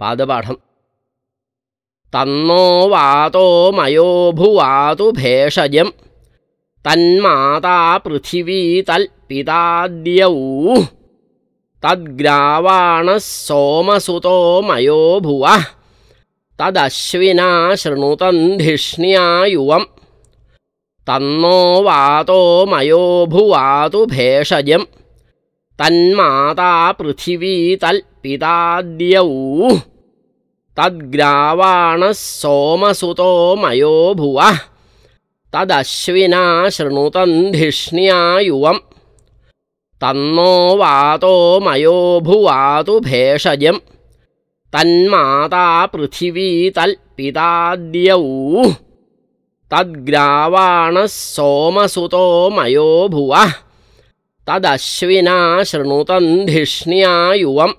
पादपाठम् तन्नो वातो मयो भुवातु भेषजं तन्माता पृथिवी तल्पिताद्यौ तद्ग्रावाणः सोमसुतो मयो भुवः तदश्विना शृणुतन्धिष्ण्या युवम् तन्नो वातो मयो भुवातु भेषजं तन्माता पृथिवी तल्पिताद्यौ तद्ग्रावाणः सोमसुतो मयो भुवः तदश्विना शृणुतन्धिष्ण्या युवम् तन्नो वातो मयो भुवातु भेषजं तन्माता पृथिवी तल्पिताद्यौ तद्ग्रावाणः सोमसुतो मयो भुवः तदश्विना शृणुतन्धिष्ण्या युवम्